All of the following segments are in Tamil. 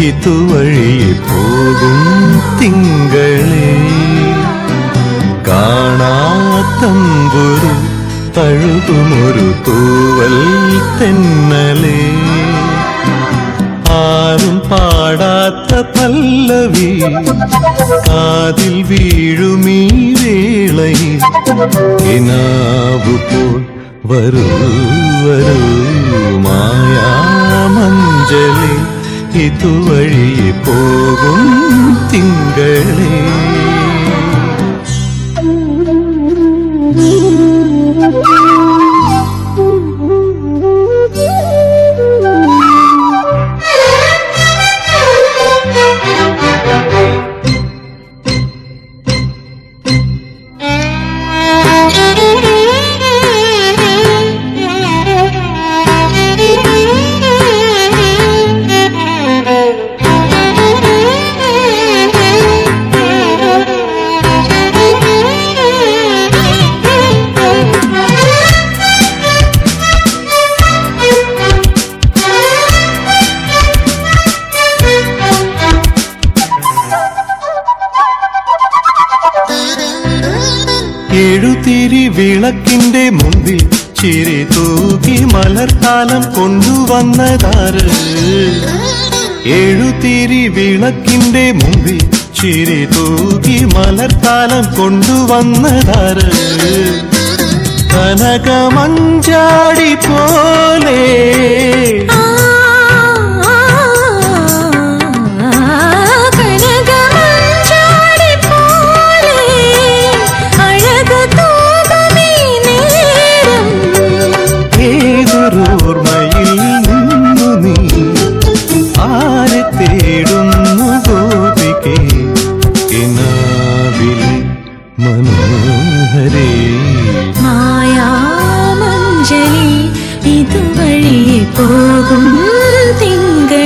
ഇതുവഴി പോകും തിങ്കളേ കാണാത്തമ്പുരു തഴുകുമൊരു തൂവൽ തെന്നലേ ആരും പാടാത്ത പല്ലവി കാതിൽ വീഴുമീ വേളയിൽ കിനാവു പോൽ വരൂ വരൂ മായാമഞ്ജലി ഇതുവഴി പോകും തിങ്കളേ. എഴുതിരി വിളക്കിന്റെ മുമ്പിൽ ചിരി തൂക്കി മലർക്കാലം കൊണ്ടുവന്നതാറ് എഴുതിരി വിളക്കിന്റെ മുമ്പിൽ ചിരി തൂക്കി മലർക്കാലം കൊണ്ടുവന്നതാറ് കനകമഞ്ചാടി പോലെ மாயவரே மாயாமஞ்சலி இது வழியே போகும் திங்களே.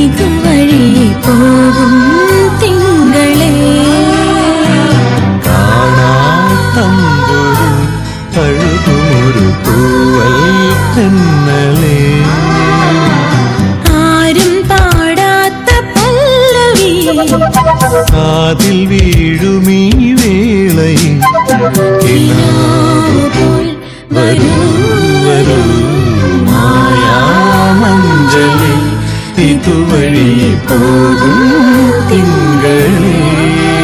நீக்கும் வழியே போகும் திங்களே. காணாத்தம்பொரு அழுகும் ஒரு பூவல் தென்னலே. ஆரும் பாடாத்த பல்லவி. காதில் வீழுமீ வேளை. வரும் வரும் மாயா மஞ்சளே. திகுவழி போகும் திங்களே.